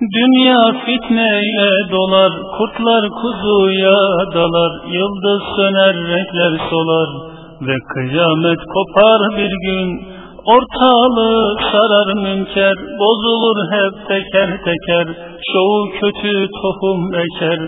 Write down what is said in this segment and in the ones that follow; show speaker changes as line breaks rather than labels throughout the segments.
Dünya fitneyle dolar, kurtlar kuzuya dalar, yıldız söner, renkler solar ve kıyamet kopar bir gün. Ortalığı sarar münker, bozulur hep teker teker, şovu kötü tohum eker,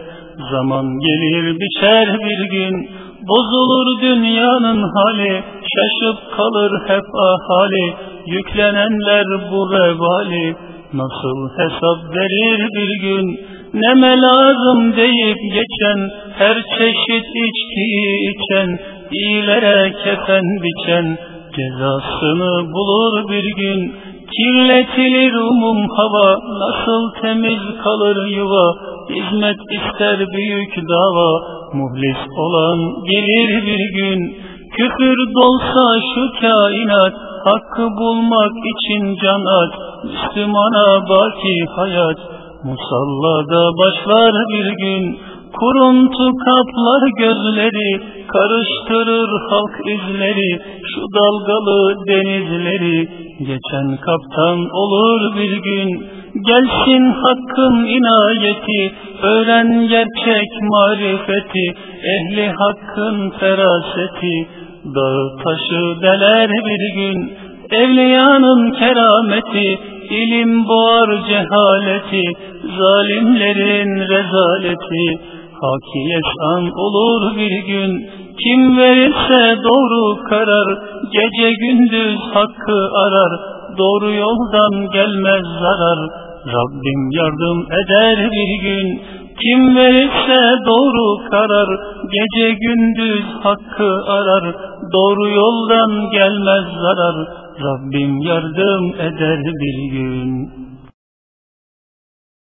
zaman gelir biçer bir gün. Bozulur dünyanın hali, şaşıp kalır hep ahali, yüklenenler bu revali, Nasıl hesap verir bir gün? Neme lazım deyip geçen Her çeşit içki içen iyilere kefen biçen Cezasını bulur bir gün. Kirletilir umum hava Nasıl temiz kalır yuva? Hizmet ister büyük dava Muhlis olan gelir bir gün. Küfür dolsa şu kainat Hakkı bulmak için can at Müslümana baki hayat Musallada başlar bir gün. Kuruntu kaplar gözleri Karıştırır halk izleri. Şu dalgalı denizleri Geçen kaptan olur bir gün. Gelsin hakkın inayeti Öğren gerçek marifeti. Ehli hakkın feraseti Dağı taşı deler bir gün Evliyanın kerameti ilim boğar cehaleti Zalimlerin rezaleti. Hakiyet an olur bir gün Kim verirse doğru karar. Gece gündüz hakkı arar Doğru yoldan gelmez zarar. Rabbim yardım eder bir gün kim verirse doğru karar, gece gündüz hakkı arar, doğru yoldan gelmez zarar, Rabbim yardım eder bir gün.